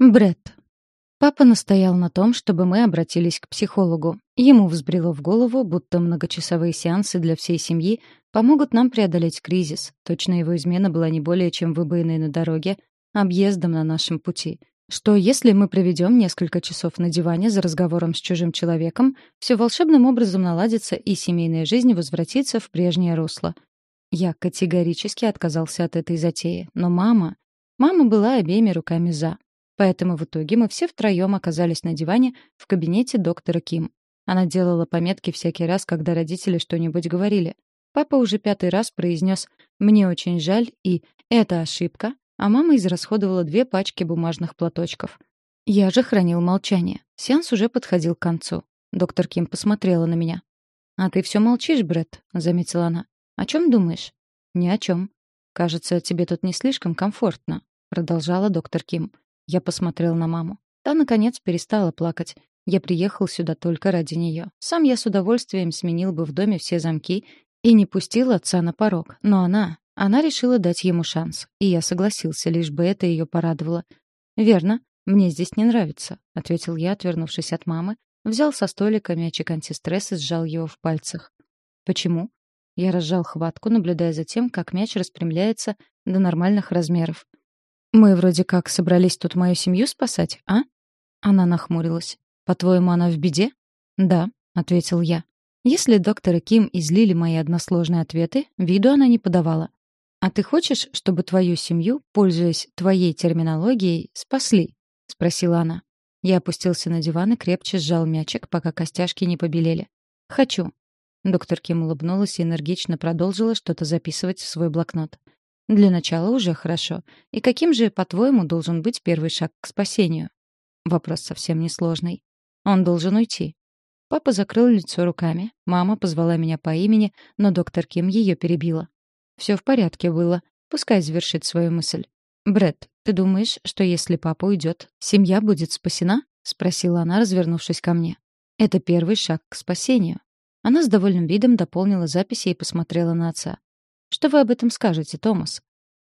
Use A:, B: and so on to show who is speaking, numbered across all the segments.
A: Бред. Папа настоял на том, чтобы мы обратились к психологу. Ему взбрело в голову, будто многочасовые сеансы для всей семьи помогут нам преодолеть кризис. Точно его измена была не более чем выбоиной на дороге, объездом на нашем пути. Что если мы проведем несколько часов на диване за разговором с чужим человеком, все волшебным образом наладится и семейная жизнь возвратится в прежнее русло. Я категорически отказался от этой затеи, но мама... Мама была обеими руками «за». Поэтому в итоге мы все втроем оказались на диване в кабинете доктора Ким. Она делала пометки всякий раз, когда родители что-нибудь говорили. Папа уже пятый раз произнес «мне очень жаль» и «это ошибка», а мама израсходовала две пачки бумажных платочков. Я же хранил молчание. Сеанс уже подходил к концу. Доктор Ким посмотрела на меня. «А ты все молчишь, Брэд», — заметила она. «О чем думаешь?» «Ни о чем. Кажется, тебе тут не слишком комфортно», — продолжала доктор Ким. Я посмотрел на маму. Та, наконец, перестала плакать. Я приехал сюда только ради нее. Сам я с удовольствием сменил бы в доме все замки и не пустил отца на порог. Но она... Она решила дать ему шанс. И я согласился, лишь бы это ее порадовало. «Верно. Мне здесь не нравится», — ответил я, отвернувшись от мамы, взял со столика мячик антистресс и сжал его в пальцах. «Почему?» Я разжал хватку, наблюдая за тем, как мяч распрямляется до нормальных размеров. «Мы вроде как собрались тут мою семью спасать, а?» Она нахмурилась. «По-твоему, она в беде?» «Да», — ответил я. Если доктора Ким излили мои односложные ответы, виду она не подавала. «А ты хочешь, чтобы твою семью, пользуясь твоей терминологией, спасли?» — спросила она. Я опустился на диван и крепче сжал мячик, пока костяшки не побелели. «Хочу». Доктор Ким улыбнулась и энергично продолжила что-то записывать в свой блокнот. Для начала уже хорошо. И каким же, по-твоему, должен быть первый шаг к спасению? Вопрос совсем несложный. Он должен уйти. Папа закрыл лицо руками. Мама позвала меня по имени, но доктор Ким ее перебила. Все в порядке было. Пускай завершит свою мысль. Бред, ты думаешь, что если папа уйдет, семья будет спасена? спросила она, развернувшись ко мне. Это первый шаг к спасению. Она с довольным видом дополнила записи и посмотрела на отца. Что вы об этом скажете, Томас?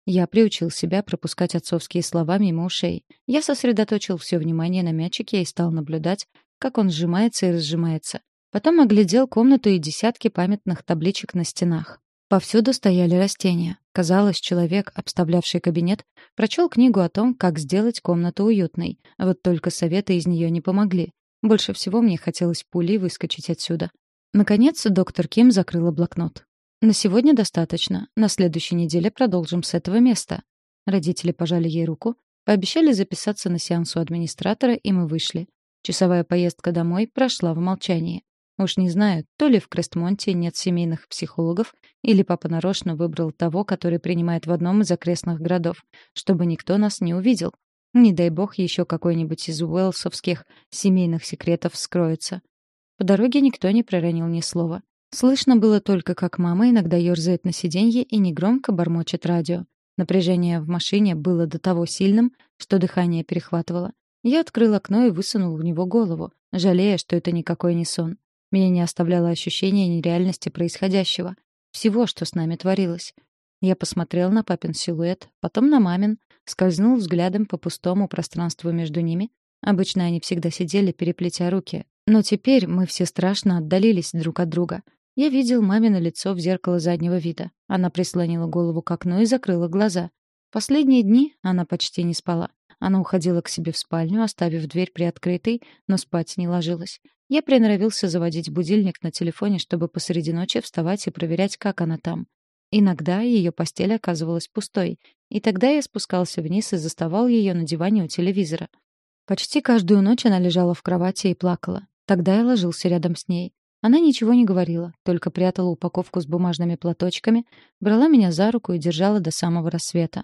A: Я приучил себя пропускать отцовские слова мимо ушей. Я сосредоточил все внимание на мячике и стал наблюдать, как он сжимается и разжимается. Потом оглядел комнату и десятки памятных табличек на стенах. Повсюду стояли растения. Казалось, человек, обставлявший кабинет, прочел книгу о том, как сделать комнату уютной. Вот только советы из нее не помогли. Больше всего мне хотелось пулей выскочить отсюда. Наконец, доктор Ким закрыла блокнот. На сегодня достаточно. На следующей неделе продолжим с этого места. Родители пожали ей руку, пообещали записаться на сеанс у администратора, и мы вышли. Часовая поездка домой прошла в молчании. Уж не знаю, то ли в Крестмонте нет семейных психологов, или папа нарочно выбрал того, который принимает в одном из окрестных городов, чтобы никто нас не увидел. Не дай бог еще какой-нибудь из уэлсовских семейных секретов скроется. По дороге никто не проронил ни слова. Слышно было только, как мама иногда ёрзает на сиденье и негромко бормочет радио. Напряжение в машине было до того сильным, что дыхание перехватывало. Я открыл окно и высунул в него голову, жалея, что это никакой не сон. Меня не оставляло ощущение нереальности происходящего, всего, что с нами творилось. Я посмотрел на папин силуэт, потом на мамин, скользнул взглядом по пустому пространству между ними. Обычно они всегда сидели, переплетя руки. Но теперь мы все страшно отдалились друг от друга — я видел мамино лицо в зеркало заднего вида. Она прислонила голову к окну и закрыла глаза. Последние дни она почти не спала. Она уходила к себе в спальню, оставив дверь приоткрытой, но спать не ложилась. Я приноровился заводить будильник на телефоне, чтобы посреди ночи вставать и проверять, как она там. Иногда ее постель оказывалась пустой, и тогда я спускался вниз и заставал ее на диване у телевизора. Почти каждую ночь она лежала в кровати и плакала. Тогда я ложился рядом с ней. Она ничего не говорила, только прятала упаковку с бумажными платочками, брала меня за руку и держала до самого рассвета.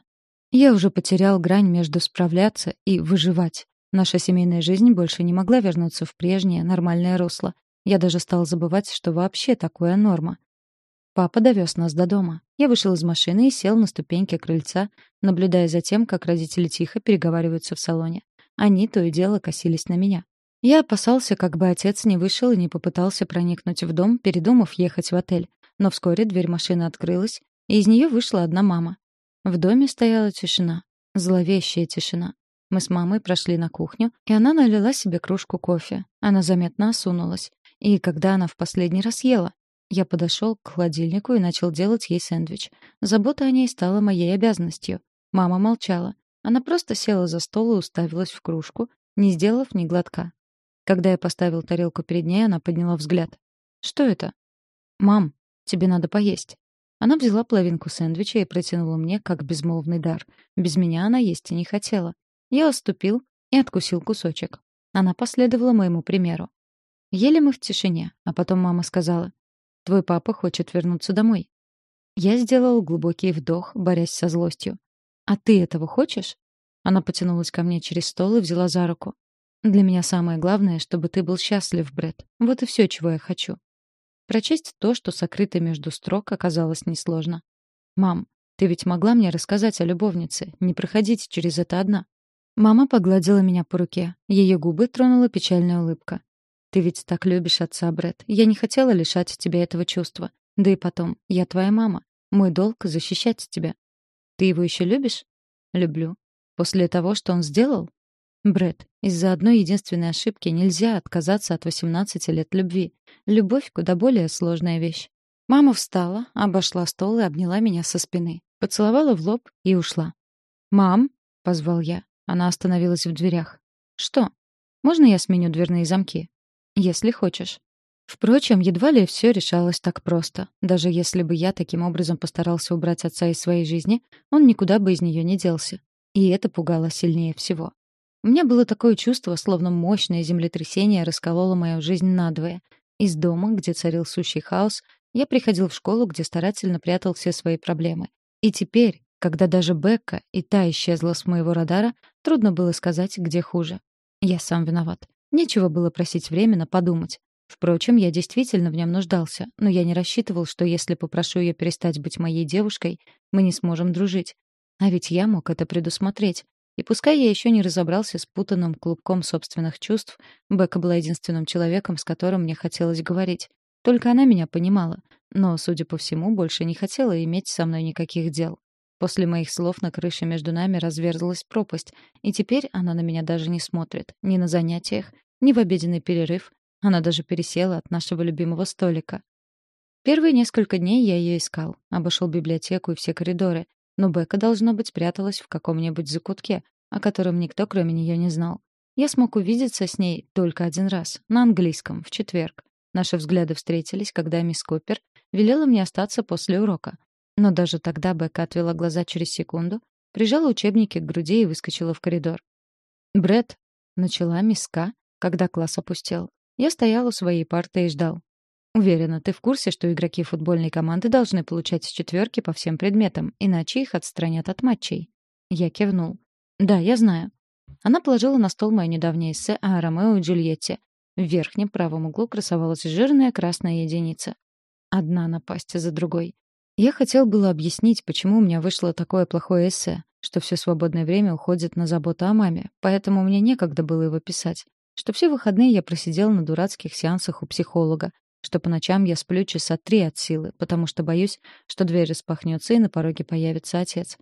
A: Я уже потерял грань между справляться и выживать. Наша семейная жизнь больше не могла вернуться в прежнее, нормальное русло. Я даже стал забывать, что вообще такое норма. Папа довез нас до дома. Я вышел из машины и сел на ступеньки крыльца, наблюдая за тем, как родители тихо переговариваются в салоне. Они то и дело косились на меня. Я опасался, как бы отец не вышел и не попытался проникнуть в дом, передумав ехать в отель. Но вскоре дверь машины открылась, и из нее вышла одна мама. В доме стояла тишина. Зловещая тишина. Мы с мамой прошли на кухню, и она налила себе кружку кофе. Она заметно осунулась. И когда она в последний раз ела? Я подошел к холодильнику и начал делать ей сэндвич. Забота о ней стала моей обязанностью. Мама молчала. Она просто села за стол и уставилась в кружку, не сделав ни глотка. Когда я поставил тарелку перед ней, она подняла взгляд. «Что это?» «Мам, тебе надо поесть». Она взяла половинку сэндвича и протянула мне, как безмолвный дар. Без меня она есть и не хотела. Я уступил и откусил кусочек. Она последовала моему примеру. Ели мы в тишине, а потом мама сказала, «Твой папа хочет вернуться домой». Я сделал глубокий вдох, борясь со злостью. «А ты этого хочешь?» Она потянулась ко мне через стол и взяла за руку. «Для меня самое главное, чтобы ты был счастлив, Брэд. Вот и все, чего я хочу. Прочесть то, что сокрыто между строк, оказалось несложно. «Мам, ты ведь могла мне рассказать о любовнице, не проходить через это одна». Мама погладила меня по руке. Ее губы тронула печальная улыбка. «Ты ведь так любишь отца, Брэд. Я не хотела лишать тебя этого чувства. Да и потом, я твоя мама. Мой долг — защищать тебя. Ты его еще любишь?» «Люблю. После того, что он сделал?» Бред, из-за одной единственной ошибки нельзя отказаться от 18 лет любви. Любовь — куда более сложная вещь. Мама встала, обошла стол и обняла меня со спины. Поцеловала в лоб и ушла. «Мам!» — позвал я. Она остановилась в дверях. «Что? Можно я сменю дверные замки?» «Если хочешь». Впрочем, едва ли все решалось так просто. Даже если бы я таким образом постарался убрать отца из своей жизни, он никуда бы из нее не делся. И это пугало сильнее всего. У меня было такое чувство, словно мощное землетрясение раскололо мою жизнь надвое. Из дома, где царил сущий хаос, я приходил в школу, где старательно прятал все свои проблемы. И теперь, когда даже Бекка и та исчезла с моего радара, трудно было сказать, где хуже. Я сам виноват. Нечего было просить временно подумать. Впрочем, я действительно в нем нуждался, но я не рассчитывал, что если попрошу ее перестать быть моей девушкой, мы не сможем дружить. А ведь я мог это предусмотреть. И пускай я еще не разобрался с путанным клубком собственных чувств, Бека была единственным человеком, с которым мне хотелось говорить. Только она меня понимала, но, судя по всему, больше не хотела иметь со мной никаких дел. После моих слов на крыше между нами разверзлась пропасть, и теперь она на меня даже не смотрит, ни на занятиях, ни в обеденный перерыв. Она даже пересела от нашего любимого столика. Первые несколько дней я ее искал, обошел библиотеку и все коридоры, но Бека, должно быть, пряталась в каком-нибудь закутке, о котором никто, кроме нее, не знал. Я смог увидеться с ней только один раз, на английском, в четверг. Наши взгляды встретились, когда мисс Коппер велела мне остаться после урока. Но даже тогда Бека отвела глаза через секунду, прижала учебники к груди и выскочила в коридор. Бред, начала мисс К, когда класс опустел. Я стоял у своей парты и ждал. Уверена, ты в курсе, что игроки футбольной команды должны получать четверки по всем предметам, иначе их отстранят от матчей. Я кивнул. Да, я знаю. Она положила на стол мое недавнее эссе о Ромео и Джульетте. В верхнем правом углу красовалась жирная красная единица. Одна напасть за другой. Я хотел было объяснить, почему у меня вышло такое плохое эссе, что все свободное время уходит на заботу о маме, поэтому мне некогда было его писать. Что все выходные я просидел на дурацких сеансах у психолога, что по ночам я сплю часа три от силы, потому что боюсь, что дверь распахнется и на пороге появится отец.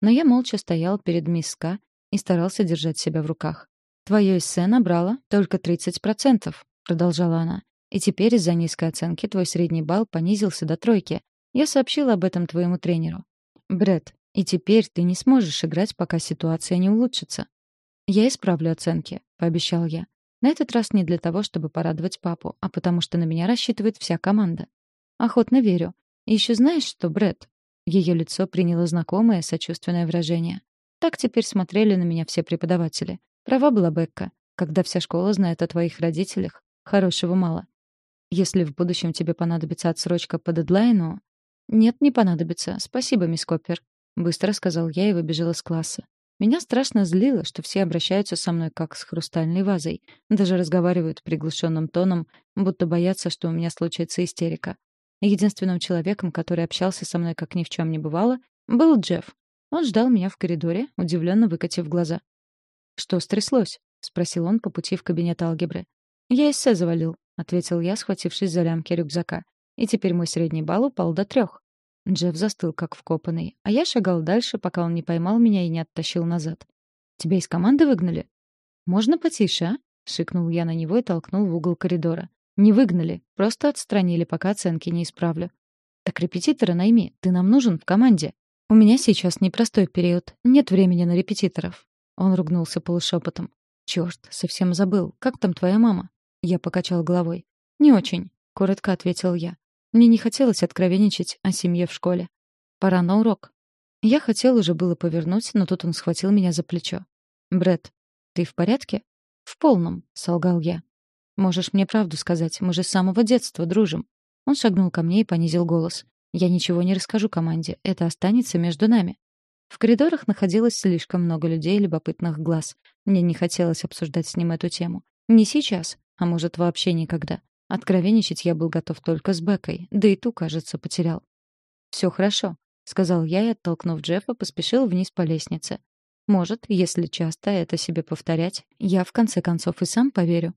A: Но я молча стоял перед мисс К и старался держать себя в руках. «Твое эссе набрало только 30%, — продолжала она. «И теперь из-за низкой оценки твой средний балл понизился до тройки. Я сообщила об этом твоему тренеру. Бред, и теперь ты не сможешь играть, пока ситуация не улучшится». «Я исправлю оценки», — пообещал я. На этот раз не для того, чтобы порадовать папу, а потому что на меня рассчитывает вся команда. Охотно верю. И еще знаешь что, Брэд? Ее лицо приняло знакомое сочувственное выражение. Так теперь смотрели на меня все преподаватели. Права была Бекка. Когда вся школа знает о твоих родителях, хорошего мало. Если в будущем тебе понадобится отсрочка по дедлайну... Нет, не понадобится. Спасибо, мисс Коппер. Быстро сказал я и выбежал из класса. Меня страшно злило, что все обращаются со мной как с хрустальной вазой, даже разговаривают приглушенным тоном, будто боятся, что у меня случится истерика. Единственным человеком, который общался со мной как ни в чем не бывало, был Джефф. Он ждал меня в коридоре, удивленно выкатив глаза. «Что стряслось?» — спросил он по пути в кабинет алгебры. «Я эссе завалил», — ответил я, схватившись за лямки рюкзака. «И теперь мой средний балл упал до трех. Джефф застыл, как вкопанный, а я шагал дальше, пока он не поймал меня и не оттащил назад. Тебя из команды выгнали?» «Можно потише, а?» — шикнул я на него и толкнул в угол коридора. «Не выгнали, просто отстранили, пока оценки не исправлю». «Так репетитора найми, ты нам нужен в команде». «У меня сейчас непростой период, нет времени на репетиторов». Он ругнулся полушепотом. «Чёрт, совсем забыл. Как там твоя мама?» Я покачал головой. «Не очень», — коротко ответил я. Мне не хотелось откровенничать о семье в школе. «Пора на урок». Я хотел уже было повернуть, но тут он схватил меня за плечо. Бред, ты в порядке?» «В полном», — солгал я. «Можешь мне правду сказать, мы же с самого детства дружим». Он шагнул ко мне и понизил голос. «Я ничего не расскажу команде, это останется между нами». В коридорах находилось слишком много людей и любопытных глаз. Мне не хотелось обсуждать с ним эту тему. Не сейчас, а может, вообще никогда. Откровенничать я был готов только с Бекой, да и ту, кажется, потерял. «Все хорошо», — сказал я и, оттолкнув Джеффа, поспешил вниз по лестнице. Может, если часто это себе повторять, я в конце концов и сам поверю.